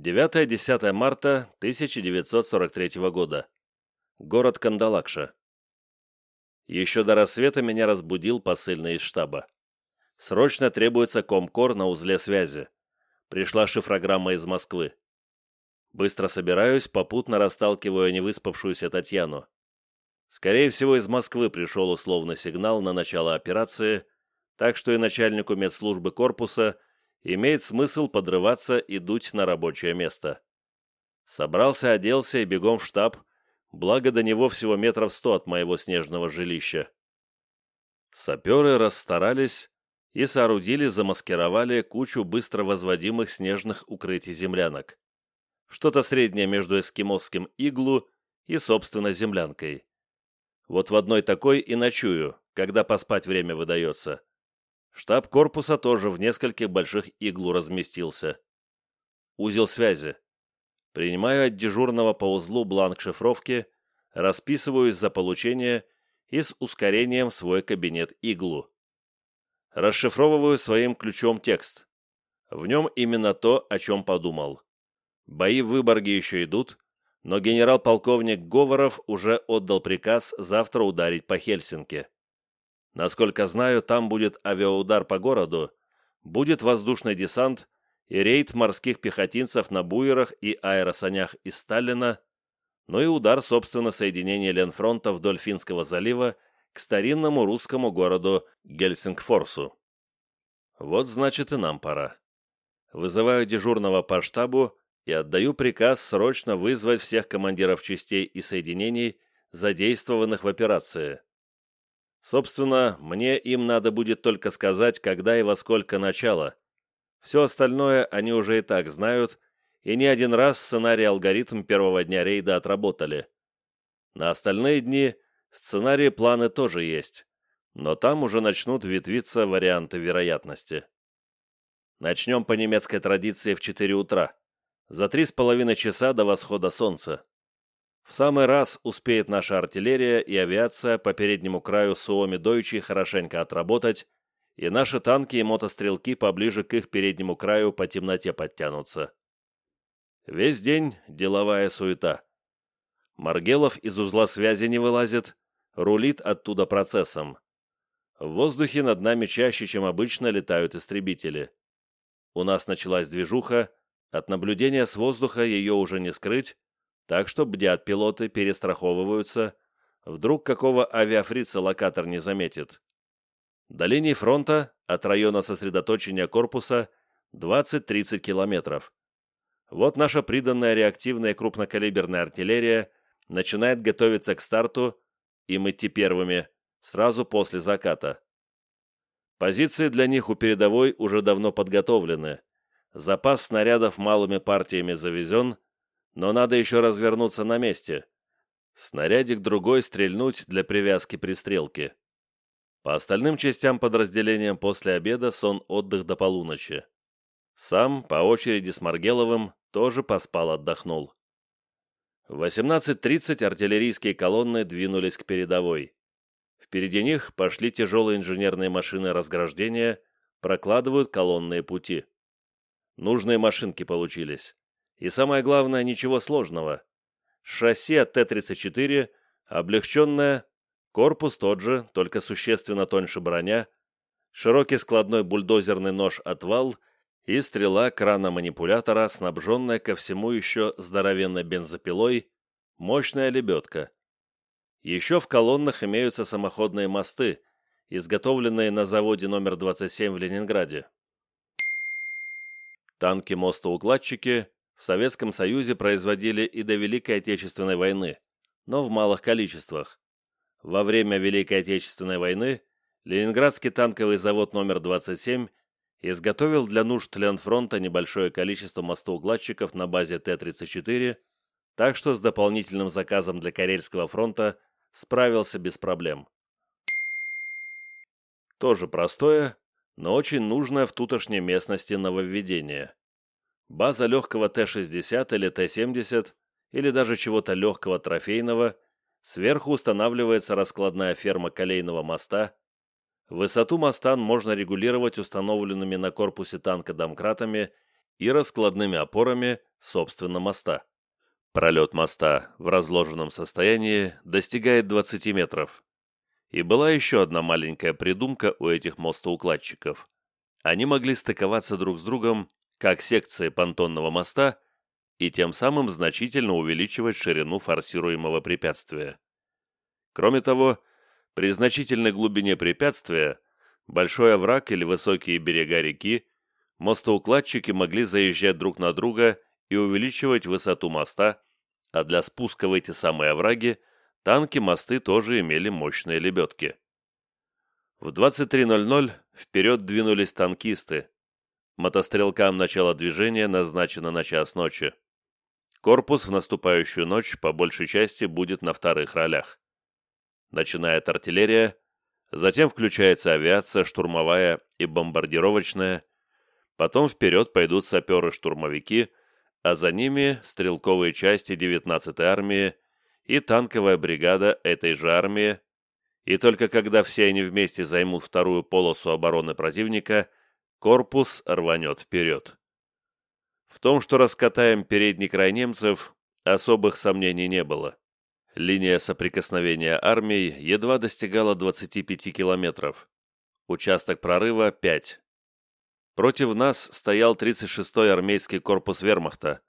9-10 марта 1943 года. Город Кандалакша. Еще до рассвета меня разбудил посыльный из штаба. Срочно требуется комкор на узле связи. Пришла шифрограмма из Москвы. Быстро собираюсь, попутно расталкиваю невыспавшуюся Татьяну. Скорее всего, из Москвы пришел условный сигнал на начало операции, так что и начальнику медслужбы корпуса имеет смысл подрываться и дуть на рабочее место. Собрался, оделся и бегом в штаб, благо до него всего метров сто от моего снежного жилища. Саперы расстарались и соорудили, замаскировали кучу быстро возводимых снежных укрытий землянок. Что-то среднее между эскимосским иглу и, собственно, землянкой. Вот в одной такой и ночую, когда поспать время выдается. Штаб корпуса тоже в нескольких больших иглу разместился. Узел связи. Принимаю от дежурного по узлу бланк шифровки, расписываюсь за получение и с ускорением в свой кабинет иглу. Расшифровываю своим ключом текст. В нем именно то, о чем подумал. Бои в Выборге еще идут, но генерал-полковник Говоров уже отдал приказ завтра ударить по Хельсинки. Насколько знаю, там будет авиаудар по городу, будет воздушный десант и рейд морских пехотинцев на буерах и аэросанях из Сталина, но и удар, собственно, соединения Ленфронта вдоль Финского залива к старинному русскому городу Гельсингфорсу. Вот значит и нам пора. Вызываю дежурного по штабу и отдаю приказ срочно вызвать всех командиров частей и соединений, задействованных в операции. Собственно, мне им надо будет только сказать, когда и во сколько начало. Все остальное они уже и так знают, и не один раз сценарий-алгоритм первого дня рейда отработали. На остальные дни сценарии планы тоже есть, но там уже начнут ветвиться варианты вероятности. Начнем по немецкой традиции в 4 утра, за три с половиной часа до восхода солнца. В самый раз успеет наша артиллерия и авиация по переднему краю Суоми-Дойчи хорошенько отработать, и наши танки и мотострелки поближе к их переднему краю по темноте подтянутся. Весь день деловая суета. Маргелов из узла связи не вылазит, рулит оттуда процессом. В воздухе над нами чаще, чем обычно, летают истребители. У нас началась движуха, от наблюдения с воздуха ее уже не скрыть, так что бдят пилоты, перестраховываются. Вдруг какого авиафрица локатор не заметит. До линии фронта, от района сосредоточения корпуса, 20-30 километров. Вот наша приданная реактивная крупнокалиберная артиллерия начинает готовиться к старту, им идти первыми, сразу после заката. Позиции для них у передовой уже давно подготовлены. Запас снарядов малыми партиями завезен – но надо еще развернуться на месте. Снарядик другой стрельнуть для привязки пристрелки. По остальным частям подразделениям после обеда сон-отдых до полуночи. Сам, по очереди с Маргеловым, тоже поспал-отдохнул. В 18.30 артиллерийские колонны двинулись к передовой. Впереди них пошли тяжелые инженерные машины разграждения, прокладывают колонные пути. Нужные машинки получились. И самое главное, ничего сложного. Шасси от Т-34, облегченное, корпус тот же, только существенно тоньше броня, широкий складной бульдозерный нож-отвал и стрела крана-манипулятора, снабженная ко всему еще здоровенной бензопилой, мощная лебедка. Еще в колоннах имеются самоходные мосты, изготовленные на заводе номер 27 в Ленинграде. Танки-мостоукладчики в Советском Союзе производили и до Великой Отечественной войны, но в малых количествах. Во время Великой Отечественной войны Ленинградский танковый завод номер 27 изготовил для нужд Ленфронта небольшое количество мостоукладчиков на базе Т-34, так что с дополнительным заказом для Карельского фронта справился без проблем. Тоже простое, но очень нужное в тутошней местности нововведение. База легкого Т-60 или Т-70, или даже чего-то легкого трофейного, сверху устанавливается раскладная ферма колейного моста, высоту моста можно регулировать установленными на корпусе танка домкратами и раскладными опорами, собственно, моста. Пролет моста в разложенном состоянии достигает 20 метров. И была еще одна маленькая придумка у этих мостоукладчиков. Они могли стыковаться друг с другом, как секции понтонного моста, и тем самым значительно увеличивать ширину форсируемого препятствия. Кроме того, при значительной глубине препятствия, большой овраг или высокие берега реки, мостоукладчики могли заезжать друг на друга и увеличивать высоту моста, а для спуска в эти самые овраги танки-мосты тоже имели мощные лебедки. В 23.00 вперед двинулись танкисты. Мотострелкам начало движения назначено на час ночи. Корпус в наступающую ночь по большей части будет на вторых ролях. Начинает артиллерия, затем включается авиация, штурмовая и бомбардировочная, потом вперед пойдут саперы-штурмовики, а за ними стрелковые части 19-й армии и танковая бригада этой же армии, и только когда все они вместе займут вторую полосу обороны противника, корпус рванет вперед. В том, что раскатаем передний край немцев, особых сомнений не было. Линия соприкосновения армий едва достигала 25 километров. Участок прорыва – 5. Против нас стоял 36-й армейский корпус вермахта.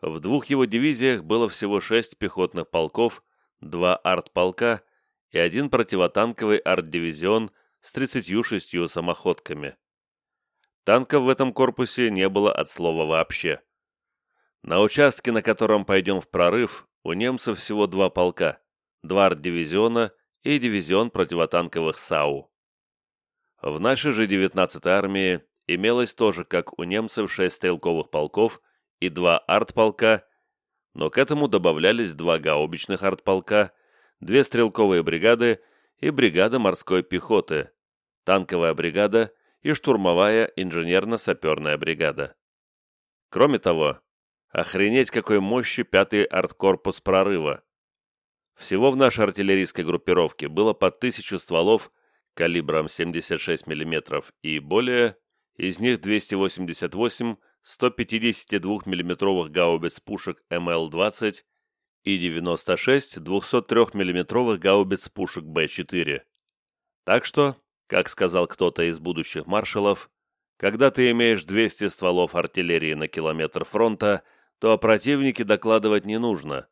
В двух его дивизиях было всего 6 пехотных полков, 2 артполка и один противотанковый арт-дивизион с 36 самоходками. Танков в этом корпусе не было от слова вообще. На участке, на котором пойдем в прорыв, у немцев всего два полка, два арт-дивизиона и дивизион противотанковых САУ. В нашей же 19-й армии имелось тоже, как у немцев, шесть стрелковых полков и два артполка, но к этому добавлялись два гаубичных артполка, две стрелковые бригады и бригада морской пехоты, танковая бригада и штурмовая инженерно-саперная бригада. Кроме того, охренеть какой мощи пятый арткорпус прорыва. Всего в нашей артиллерийской группировке было по тысячу стволов калибром 76 мм и более из них 288 152 миллиметровых гаубиц пушек МЛ-20 и 96 203 миллиметровых гаубиц пушек Б-4. Так что, как сказал кто-то из будущих маршалов, когда ты имеешь 200 стволов артиллерии на километр фронта, то о противнике докладывать не нужно.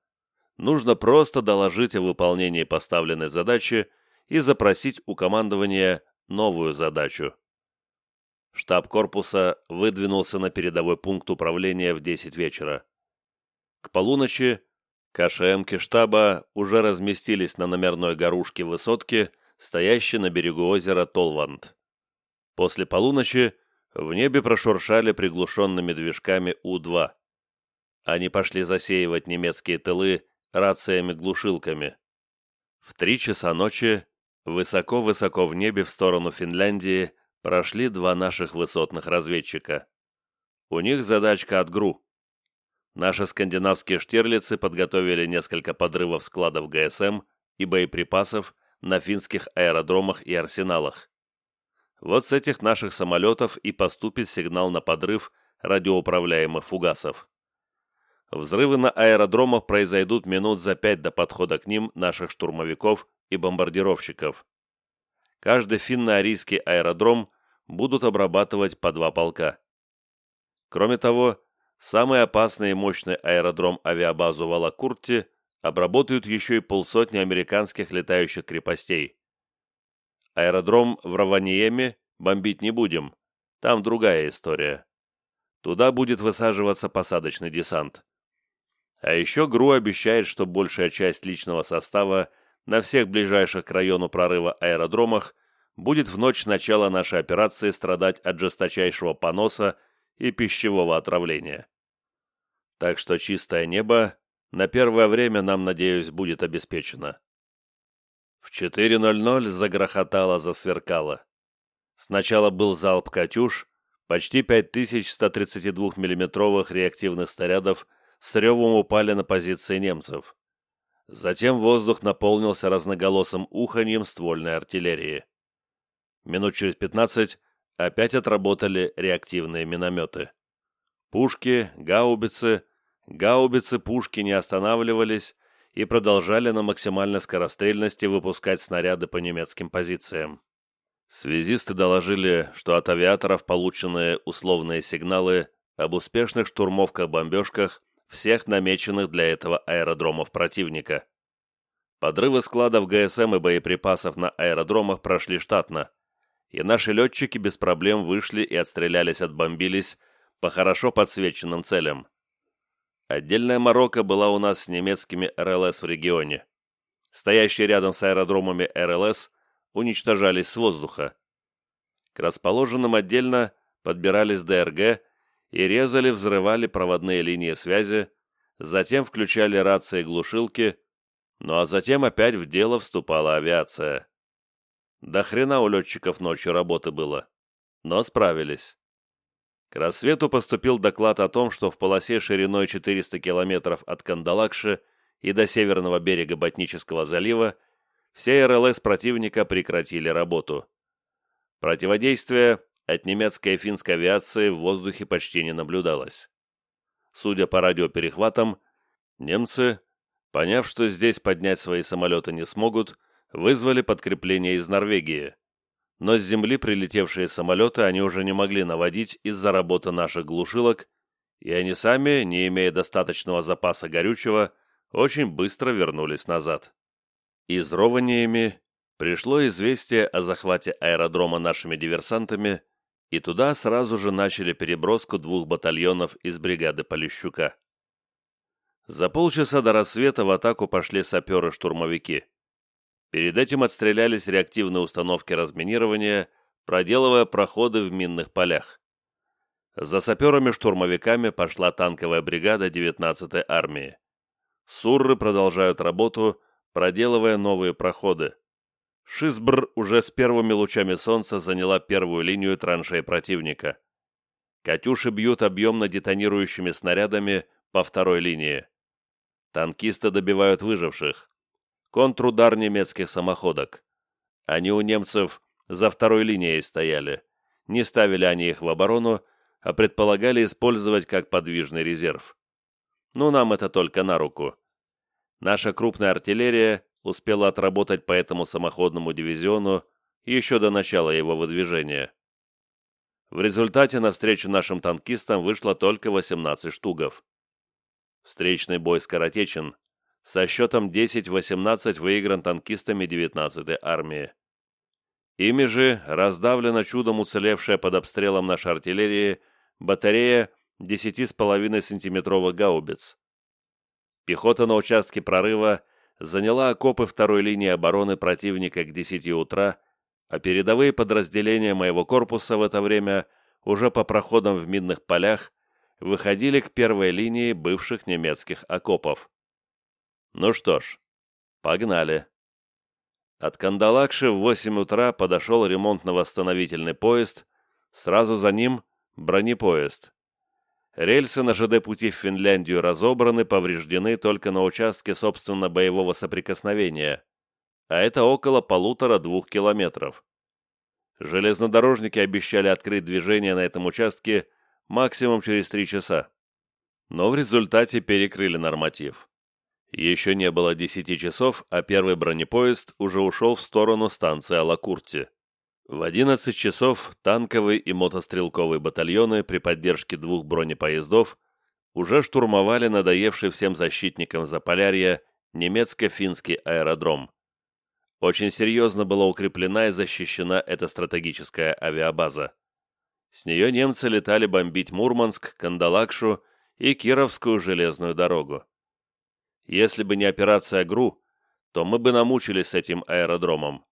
Нужно просто доложить о выполнении поставленной задачи и запросить у командования новую задачу. Штаб корпуса выдвинулся на передовой пункт управления в 10 вечера. К полуночи КШМки штаба уже разместились на номерной горушке высотки, стоящей на берегу озера Толванд. После полуночи в небе прошуршали приглушенными движками У-2. Они пошли засеивать немецкие тылы рациями-глушилками. В три часа ночи, высоко-высоко в небе в сторону Финляндии, прошли два наших высотных разведчика. У них задачка от ГРУ. Наши скандинавские штирлицы подготовили несколько подрывов складов ГСМ и боеприпасов на финских аэродромах и арсеналах. Вот с этих наших самолетов и поступит сигнал на подрыв радиоуправляемых фугасов. Взрывы на аэродромах произойдут минут за пять до подхода к ним наших штурмовиков и бомбардировщиков каждый финно-арийский аэродром будут обрабатывать по два полка. Кроме того, самый опасный и мощный аэродром авиабазу Валакурти обработают еще и полсотни американских летающих крепостей. Аэродром в Раваниеме бомбить не будем, там другая история. Туда будет высаживаться посадочный десант. А еще ГРУ обещает, что большая часть личного состава на всех ближайших к району прорыва аэродромах будет в ночь начала нашей операции страдать от жесточайшего поноса и пищевого отравления. Так что чистое небо на первое время нам, надеюсь, будет обеспечено. В 4.00 загрохотало, засверкало. Сначала был залп «Катюш», почти 5132 миллиметровых реактивных снарядов с ревом упали на позиции немцев. Затем воздух наполнился разноголосым уханьем ствольной артиллерии. Минут через пятнадцать опять отработали реактивные минометы. Пушки, гаубицы, гаубицы, пушки не останавливались и продолжали на максимальной скорострельности выпускать снаряды по немецким позициям. Связисты доложили, что от авиаторов полученные условные сигналы об успешных штурмовках-бомбежках всех намеченных для этого аэродромов противника. Подрывы складов ГСМ и боеприпасов на аэродромах прошли штатно, и наши летчики без проблем вышли и отстрелялись, отбомбились по хорошо подсвеченным целям. Отдельная Марокко была у нас с немецкими РЛС в регионе. Стоящие рядом с аэродромами РЛС уничтожались с воздуха. К расположенным отдельно подбирались ДРГ и резали, взрывали проводные линии связи, затем включали рации и глушилки, ну а затем опять в дело вступала авиация. До хрена у летчиков ночью работы было, но справились. К рассвету поступил доклад о том, что в полосе шириной 400 километров от Кандалакши и до северного берега Ботнического залива все РЛС противника прекратили работу. Противодействие от немецкой и финской авиации в воздухе почти не наблюдалось. Судя по радиоперехватам, немцы, поняв, что здесь поднять свои самолеты не смогут, вызвали подкрепление из Норвегии. Но с земли прилетевшие самолеты они уже не могли наводить из-за работы наших глушилок, и они сами, не имея достаточного запаса горючего, очень быстро вернулись назад. Изрованиями пришло известие о захвате аэродрома нашими диверсантами, и туда сразу же начали переброску двух батальонов из бригады Полищука. За полчаса до рассвета в атаку пошли саперы-штурмовики. Перед этим отстрелялись реактивные установки разминирования, проделывая проходы в минных полях. За саперами-штурмовиками пошла танковая бригада 19-й армии. Сурры продолжают работу, проделывая новые проходы. Шизбр уже с первыми лучами солнца заняла первую линию траншей противника. «Катюши» бьют объемно детонирующими снарядами по второй линии. Танкисты добивают выживших. Контрудар немецких самоходок. Они у немцев за второй линией стояли. Не ставили они их в оборону, а предполагали использовать как подвижный резерв. Ну, нам это только на руку. Наша крупная артиллерия успела отработать по этому самоходному дивизиону еще до начала его выдвижения. В результате навстречу нашим танкистам вышло только 18 штугов. Встречный бой скоротечен, со счетом 10-18 выигран танкистами 19-й армии. Ими же раздавлена чудом уцелевшая под обстрелом нашей артиллерии батарея 10,5 сантиметровых гаубиц. Пехота на участке прорыва заняла окопы второй линии обороны противника к 10 утра, а передовые подразделения моего корпуса в это время уже по проходам в минных полях выходили к первой линии бывших немецких окопов. Ну что ж, погнали. От Кандалакши в 8 утра подошел ремонтно-восстановительный поезд, сразу за ним бронепоезд. Рельсы на ЖД-пути в Финляндию разобраны, повреждены только на участке, собственно, боевого соприкосновения, а это около полутора-двух километров. Железнодорожники обещали открыть движение на этом участке максимум через три часа. Но в результате перекрыли норматив. Еще не было десяти часов, а первый бронепоезд уже ушел в сторону станции Алакурти. В 11 часов танковый и мотострелковый батальоны при поддержке двух бронепоездов уже штурмовали надоевший всем защитникам Заполярья немецко-финский аэродром. Очень серьезно была укреплена и защищена эта стратегическая авиабаза. С нее немцы летали бомбить Мурманск, Кандалакшу и Кировскую железную дорогу. Если бы не операция ГРУ, то мы бы намучились с этим аэродромом.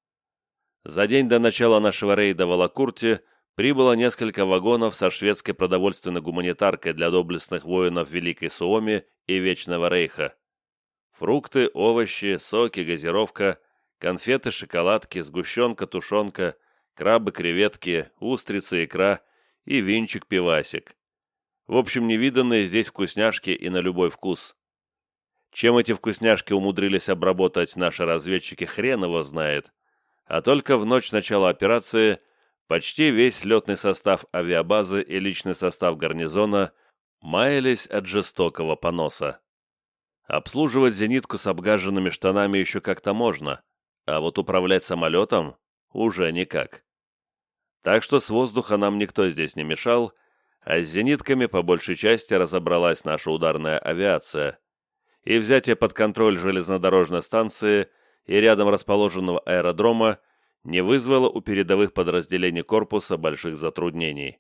За день до начала нашего рейда в Алакурте прибыло несколько вагонов со шведской продовольственной гуманитаркой для доблестных воинов Великой Суоми и Вечного Рейха. Фрукты, овощи, соки, газировка, конфеты, шоколадки, сгущенка, тушенка, крабы, креветки, устрицы, икра и винчик-пивасик. В общем, невиданные здесь вкусняшки и на любой вкус. Чем эти вкусняшки умудрились обработать наши разведчики, хрен его знает а только в ночь начала операции почти весь летный состав авиабазы и личный состав гарнизона Маялись от жестокого поноса. Обслуживать зенитку с обгаженными штанами еще как-то можно, а вот управлять самолетом уже никак. Так что с воздуха нам никто здесь не мешал, а с зенитками по большей части разобралась наша ударная авиация, и взятие под контроль железнодорожной станции и рядом расположенного аэродрома не вызвало у передовых подразделений корпуса больших затруднений.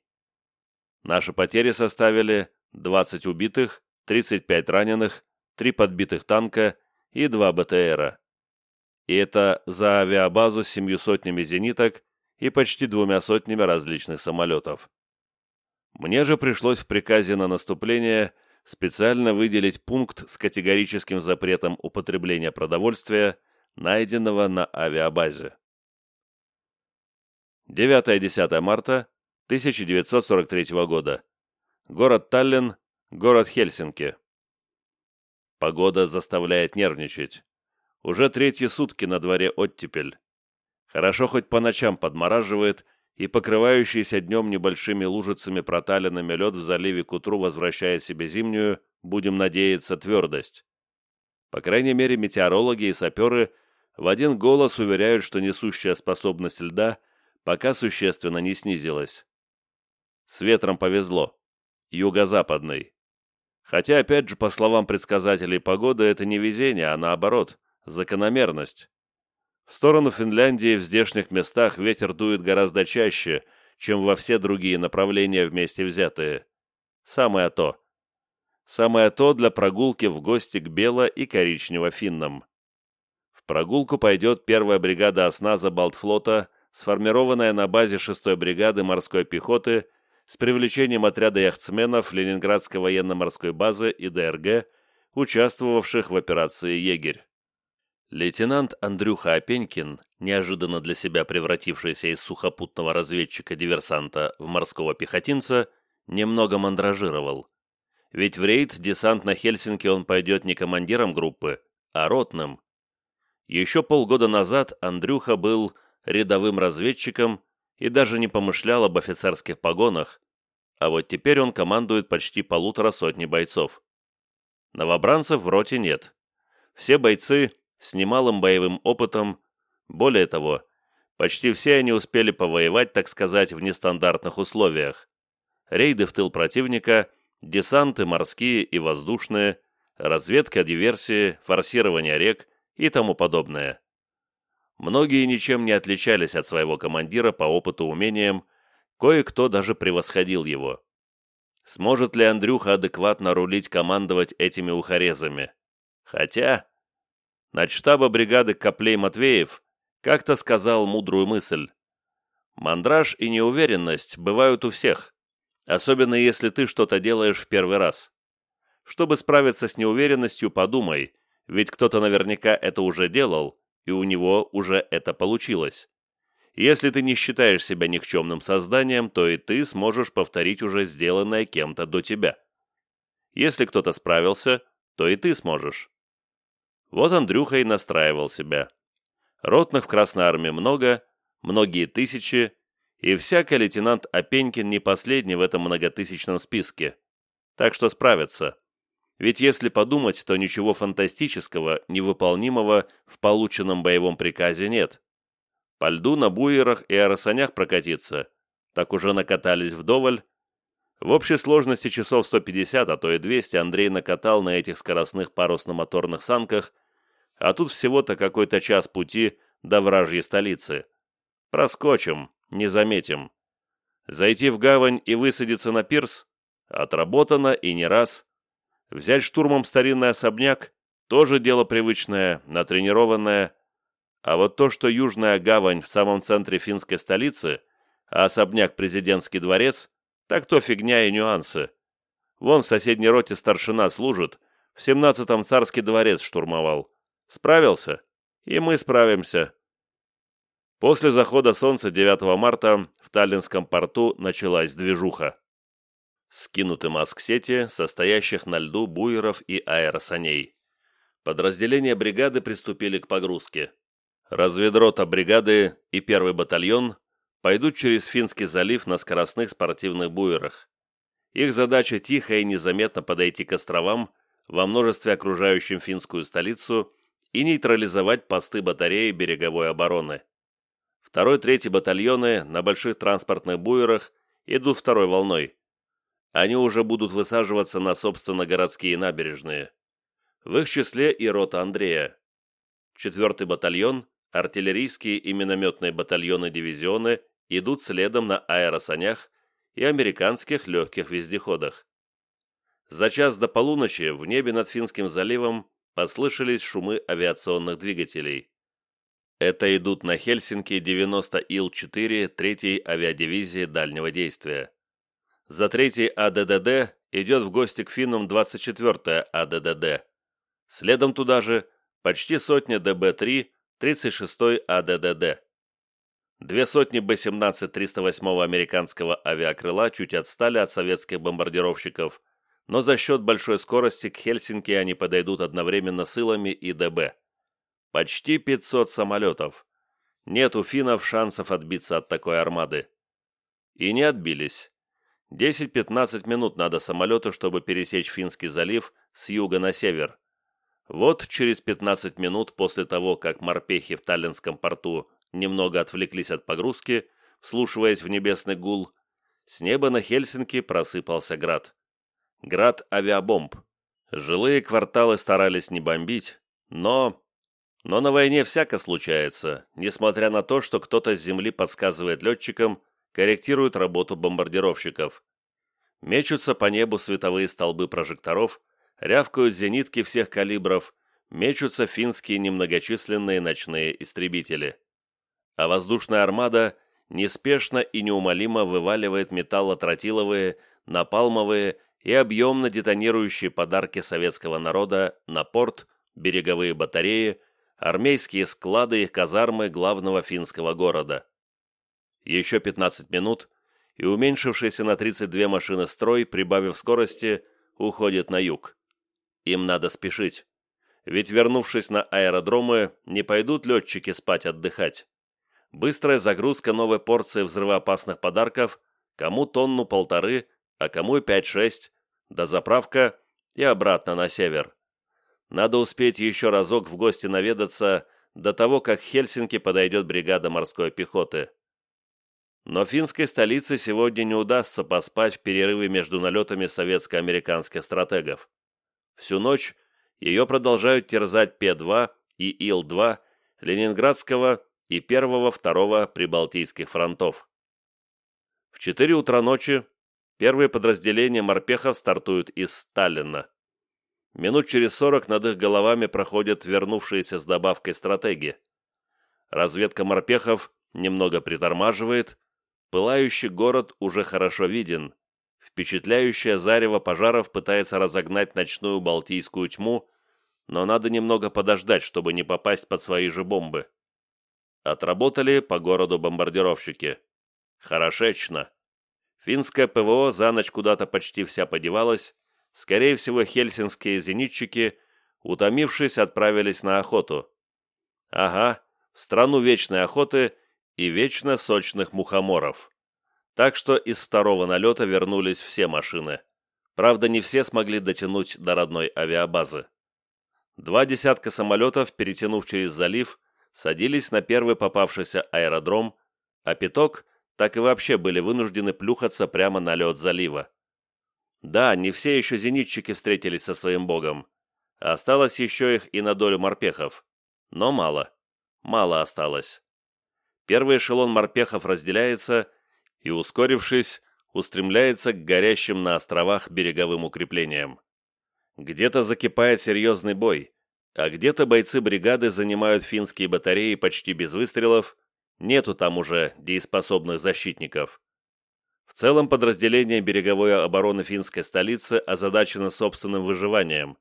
Наши потери составили 20 убитых, 35 раненых, 3 подбитых танка и 2 БТРа. И это за авиабазу с семью сотнями зениток и почти двумя сотнями различных самолетов. Мне же пришлось в приказе на наступление специально выделить пункт с категорическим запретом употребления продовольствия, найденного на авиабазе. 9-10 марта 1943 года. Город Таллин, город Хельсинки. Погода заставляет нервничать. Уже третьи сутки на дворе оттепель. Хорошо хоть по ночам подмораживает, и покрывающийся днем небольшими лужицами проталинами лед в заливе к утру возвращает себе зимнюю, будем надеяться, твердость. По крайней мере, метеорологи и саперы в один голос уверяют, что несущая способность льда пока существенно не снизилась. С ветром повезло. Юго-западный. Хотя, опять же, по словам предсказателей погоды, это не везение, а наоборот, закономерность. В сторону Финляндии в здешних местах ветер дует гораздо чаще, чем во все другие направления вместе взятые. Самое то. Самое то для прогулки в гости к бело- и коричнево-финнам. В прогулку пойдет первая бригада осназа Балтфлота, сформированная на базе 6-й бригады морской пехоты с привлечением отряда яхтсменов Ленинградской военно-морской базы и ДРГ, участвовавших в операции «Егерь». Лейтенант Андрюха Опенькин, неожиданно для себя превратившийся из сухопутного разведчика-диверсанта в морского пехотинца, немного мандражировал. Ведь в рейд десант на Хельсинки он пойдет не командиром группы, а ротным. Еще полгода назад Андрюха был рядовым разведчиком и даже не помышлял об офицерских погонах, а вот теперь он командует почти полутора сотни бойцов. Новобранцев в роте нет. Все бойцы с немалым боевым опытом, более того, почти все они успели повоевать, так сказать, в нестандартных условиях. Рейды в тыл противника, десанты морские и воздушные, разведка диверсии, форсирование рек и тому подобное. Многие ничем не отличались от своего командира по опыту умениям, кое-кто даже превосходил его. Сможет ли Андрюха адекватно рулить командовать этими ухорезами? Хотя, Начштаба бригады Коплей Матвеев как-то сказал мудрую мысль. Мандраж и неуверенность бывают у всех, особенно если ты что-то делаешь в первый раз. Чтобы справиться с неуверенностью, подумай, ведь кто-то наверняка это уже делал, и у него уже это получилось. Если ты не считаешь себя никчемным созданием, то и ты сможешь повторить уже сделанное кем-то до тебя. Если кто-то справился, то и ты сможешь. Вот Андрюха и настраивал себя. Ротных в Красной Армии много, многие тысячи, и всякий лейтенант Опенькин не последний в этом многотысячном списке. Так что справится. Ведь если подумать, то ничего фантастического, невыполнимого в полученном боевом приказе нет. По льду на буерах и арасанях прокатиться. Так уже накатались вдоволь. В общей сложности часов 150, а то и 200 Андрей накатал на этих скоростных парусно-моторных санках, а тут всего-то какой-то час пути до вражьей столицы. Проскочим, не заметим. Зайти в гавань и высадиться на пирс – отработано и не раз. Взять штурмом старинный особняк – тоже дело привычное, натренированное. А вот то, что южная гавань в самом центре финской столицы, а особняк президентский дворец – так то фигня и нюансы. Вон в соседней роте старшина служит, в семнадцатом царский дворец штурмовал. Справился? И мы справимся. После захода солнца 9 марта в Таллинском порту началась движуха. Скинуты маск-сети, состоящих на льду буеров и аэросаней. Подразделения бригады приступили к погрузке. Разведрота бригады и первый батальон пойдут через Финский залив на скоростных спортивных буерах. Их задача тихо и незаметно подойти к островам, во множестве окружающим финскую столицу, и нейтрализовать посты батареи береговой обороны. Второй, третий батальоны на больших транспортных буерах идут второй волной. Они уже будут высаживаться на, собственно, городские набережные. В их числе и рота Андрея. Четвертый батальон, артиллерийские и минометные батальоны-дивизионы идут следом на аэросанях и американских легких вездеходах. За час до полуночи в небе над Финским заливом послышались шумы авиационных двигателей. Это идут на Хельсинки 90 Ил-4 3-й авиадивизии дальнего действия. За 3-й АДДД идет в гости к финнам 24-я АДДД. Следом туда же почти сотня ДБ-3 36-й АДДД. Две сотни Б-17 308-го американского авиакрыла чуть отстали от советских бомбардировщиков, но за счет большой скорости к Хельсинки они подойдут одновременно с Илами и ДБ. Почти 500 самолетов. Нет у финнов шансов отбиться от такой армады. И не отбились. 10-15 минут надо самолету, чтобы пересечь Финский залив с юга на север. Вот через 15 минут после того, как морпехи в Таллинском порту немного отвлеклись от погрузки, вслушиваясь в небесный гул, с неба на Хельсинки просыпался град. Град авиабомб. Жилые кварталы старались не бомбить, но... Но на войне всяко случается, несмотря на то, что кто-то с земли подсказывает летчикам, корректирует работу бомбардировщиков. Мечутся по небу световые столбы прожекторов, рявкают зенитки всех калибров, мечутся финские немногочисленные ночные истребители а воздушная армада неспешно и неумолимо вываливает металлотротиловые, напалмовые и объемно детонирующие подарки советского народа на порт, береговые батареи, армейские склады и казармы главного финского города. Еще 15 минут, и уменьшившийся на 32 машины строй, прибавив скорости, уходит на юг. Им надо спешить. Ведь, вернувшись на аэродромы, не пойдут летчики спать отдыхать быстрая загрузка новой порции взрывоопасных подарков, кому тонну-полторы, а кому и пять-шесть, дозаправка и обратно на север. Надо успеть еще разок в гости наведаться до того, как Хельсинки подойдет бригада морской пехоты. Но финской столице сегодня не удастся поспать в перерыве между налетами советско-американских стратегов. Всю ночь ее продолжают терзать П-2 и Ил-2 Ленинградского и первого-второго Прибалтийских фронтов. В 4 утра ночи первые подразделения морпехов стартуют из Сталина. Минут через 40 над их головами проходят вернувшиеся с добавкой стратеги. Разведка морпехов немного притормаживает, пылающий город уже хорошо виден, впечатляющее зарево пожаров пытается разогнать ночную балтийскую тьму, но надо немного подождать, чтобы не попасть под свои же бомбы. Отработали по городу бомбардировщики. Хорошечно. Финское ПВО за ночь куда-то почти вся подевалась. Скорее всего, хельсинские зенитчики, утомившись, отправились на охоту. Ага, в страну вечной охоты и вечно сочных мухоморов. Так что из второго налета вернулись все машины. Правда, не все смогли дотянуть до родной авиабазы. Два десятка самолетов, перетянув через залив, садились на первый попавшийся аэродром, а пяток так и вообще были вынуждены плюхаться прямо на лед залива. Да, не все еще зенитчики встретились со своим богом. Осталось еще их и на долю морпехов. Но мало. Мало осталось. Первый эшелон морпехов разделяется и, ускорившись, устремляется к горящим на островах береговым укреплениям. Где-то закипает серьезный бой, а где-то бойцы бригады занимают финские батареи почти без выстрелов, нету там уже дееспособных защитников. В целом подразделение береговой обороны финской столицы озадачено собственным выживанием,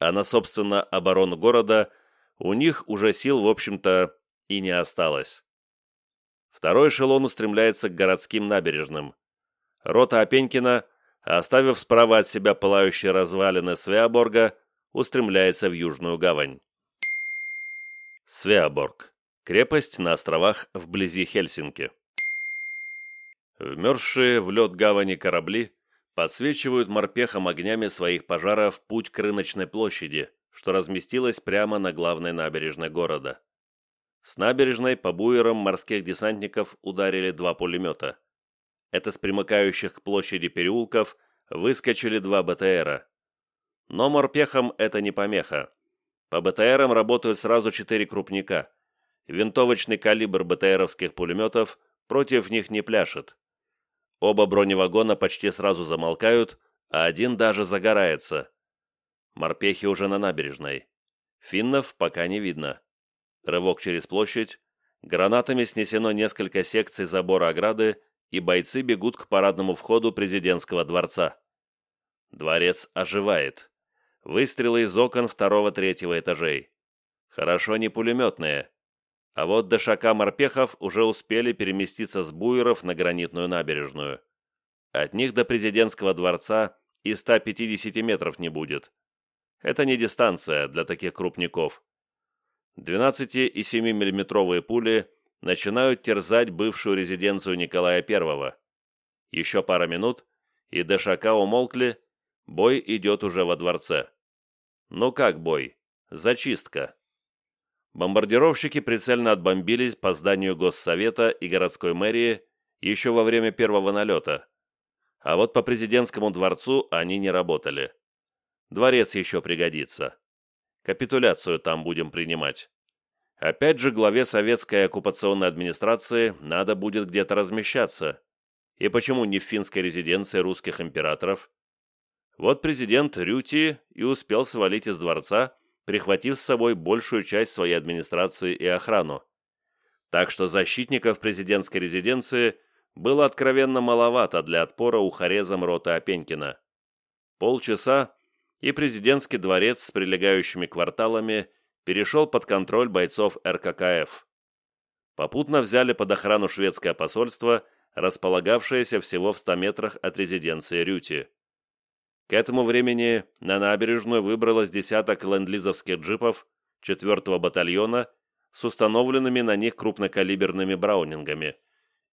а на, собственно, оборону города у них уже сил, в общем-то, и не осталось. Второй эшелон устремляется к городским набережным. Рота Опенькина, оставив справа от себя пылающие развалины Свеоборга, устремляется в Южную гавань. Свеоборг. Крепость на островах вблизи Хельсинки. Вмерзшие в лед гавани корабли подсвечивают морпехом огнями своих пожаров путь к рыночной площади, что разместилась прямо на главной набережной города. С набережной по буерам морских десантников ударили два пулемета. Это с примыкающих к площади переулков выскочили два БТРа. Но морпехам это не помеха. По БТРам работают сразу четыре крупника. Винтовочный калибр БТРовских пулеметов против них не пляшет. Оба броневагона почти сразу замолкают, а один даже загорается. Морпехи уже на набережной. Финнов пока не видно. Рывок через площадь. Гранатами снесено несколько секций забора ограды, и бойцы бегут к парадному входу президентского дворца. Дворец оживает. Выстрелы из окон второго-третьего этажей. Хорошо не пулеметные. А вот дошака морпехов уже успели переместиться с буеров на гранитную набережную. От них до президентского дворца и 150 метров не будет. Это не дистанция для таких крупников. 12 и 7 миллиметровые пули начинают терзать бывшую резиденцию Николая I. Еще пара минут, и ДШК умолкли, бой идет уже во дворце. Ну как бой? Зачистка. Бомбардировщики прицельно отбомбились по зданию Госсовета и городской мэрии еще во время первого налета. А вот по президентскому дворцу они не работали. Дворец еще пригодится. Капитуляцию там будем принимать. Опять же, главе советской оккупационной администрации надо будет где-то размещаться. И почему не в финской резиденции русских императоров? Вот президент Рюти и успел свалить из дворца, прихватив с собой большую часть своей администрации и охрану. Так что защитников президентской резиденции было откровенно маловато для отпора у хорезом роты Опенькина. Полчаса, и президентский дворец с прилегающими кварталами перешел под контроль бойцов РККФ. Попутно взяли под охрану шведское посольство, располагавшееся всего в 100 метрах от резиденции Рюти. К этому времени на набережную выбралось десяток ленд-лизовских джипов 4-го батальона с установленными на них крупнокалиберными браунингами,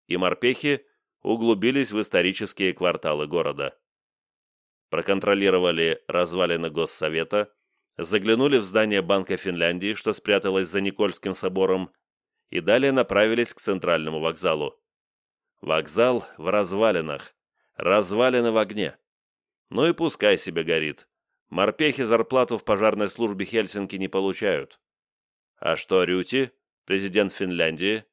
и морпехи углубились в исторические кварталы города. Проконтролировали развалины Госсовета, заглянули в здание Банка Финляндии, что спряталось за Никольским собором, и далее направились к центральному вокзалу. Вокзал в развалинах, развалины в огне. Ну и пускай себе горит. Морпехи зарплату в пожарной службе Хельсинки не получают. А что Рюти, президент Финляндии?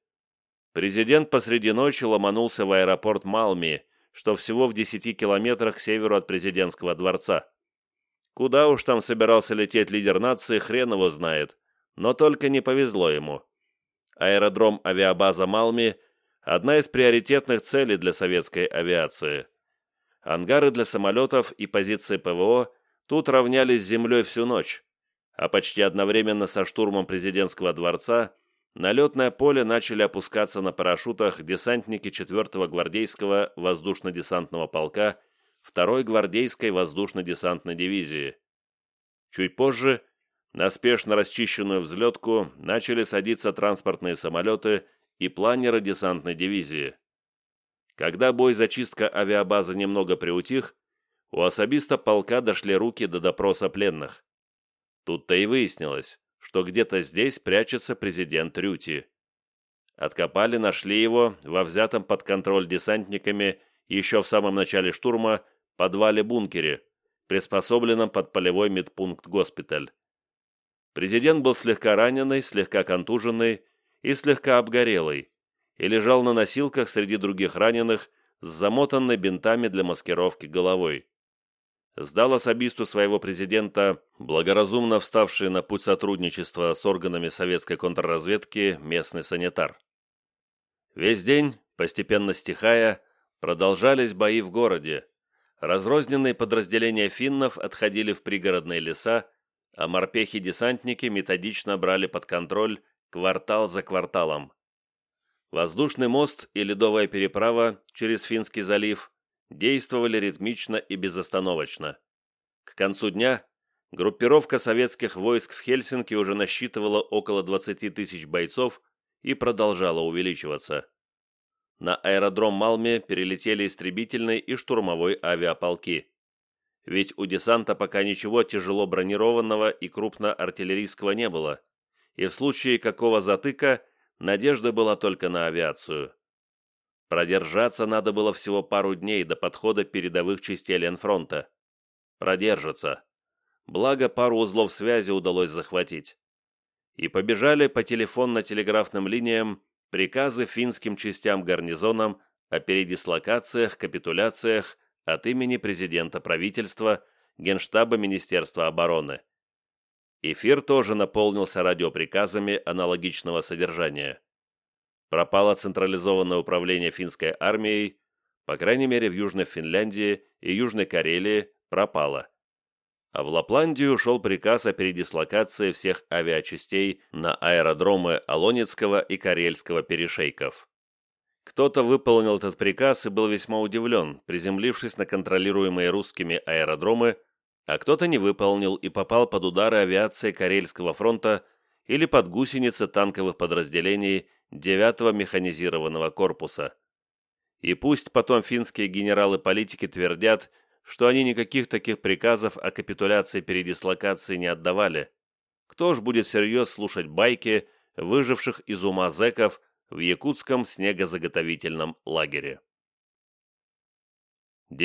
Президент посреди ночи ломанулся в аэропорт Малми, что всего в 10 километрах к северу от президентского дворца. Куда уж там собирался лететь лидер нации, хрен его знает, но только не повезло ему. Аэродром авиабаза Малми – одна из приоритетных целей для советской авиации – Ангары для самолетов и позиции ПВО тут равнялись с землей всю ночь, а почти одновременно со штурмом президентского дворца на летное поле начали опускаться на парашютах десантники 4-го гвардейского воздушно-десантного полка 2-й гвардейской воздушно-десантной дивизии. Чуть позже на спешно расчищенную взлетку начали садиться транспортные самолеты и планеры десантной дивизии. Когда бой-зачистка авиабазы немного приутих, у особиста полка дошли руки до допроса пленных. Тут-то и выяснилось, что где-то здесь прячется президент Рюти. Откопали, нашли его во взятом под контроль десантниками еще в самом начале штурма подвале-бункере, приспособленном под полевой медпункт-госпиталь. Президент был слегка раненый, слегка контуженный и слегка обгорелый, и лежал на носилках среди других раненых с замотанной бинтами для маскировки головой. Сдал особисту своего президента, благоразумно вставший на путь сотрудничества с органами советской контрразведки местный санитар. Весь день, постепенно стихая, продолжались бои в городе. Разрозненные подразделения финнов отходили в пригородные леса, а морпехи-десантники методично брали под контроль квартал за кварталом. Воздушный мост и ледовая переправа через Финский залив действовали ритмично и безостановочно. К концу дня группировка советских войск в Хельсинки уже насчитывала около 20 тысяч бойцов и продолжала увеличиваться. на аэродром Малме перелетели истребительный и штурмовой авиаполки. Ведь у десанта пока ничего тяжело бронированного и крупно-артиллерийского не было, и в случае какого затыка надежда была только на авиацию. Продержаться надо было всего пару дней до подхода передовых частей Ленфронта. Продержится. Благо, пару узлов связи удалось захватить. И побежали по телефонно-телеграфным линиям приказы финским частям гарнизонам о передислокациях, капитуляциях от имени президента правительства, Генштаба Министерства обороны. Эфир тоже наполнился радиоприказами аналогичного содержания. Пропало централизованное управление финской армией, по крайней мере в Южной Финляндии и Южной Карелии пропало. А в Лапландию ушел приказ о передислокации всех авиачастей на аэродромы Алонецкого и Карельского перешейков. Кто-то выполнил этот приказ и был весьма удивлен, приземлившись на контролируемые русскими аэродромы, а кто-то не выполнил и попал под удары авиации Карельского фронта или под гусеницы танковых подразделений 9-го механизированного корпуса. И пусть потом финские генералы-политики твердят, что они никаких таких приказов о капитуляции передислокации не отдавали. Кто ж будет всерьез слушать байки выживших из ума зэков в якутском снегозаготовительном лагере?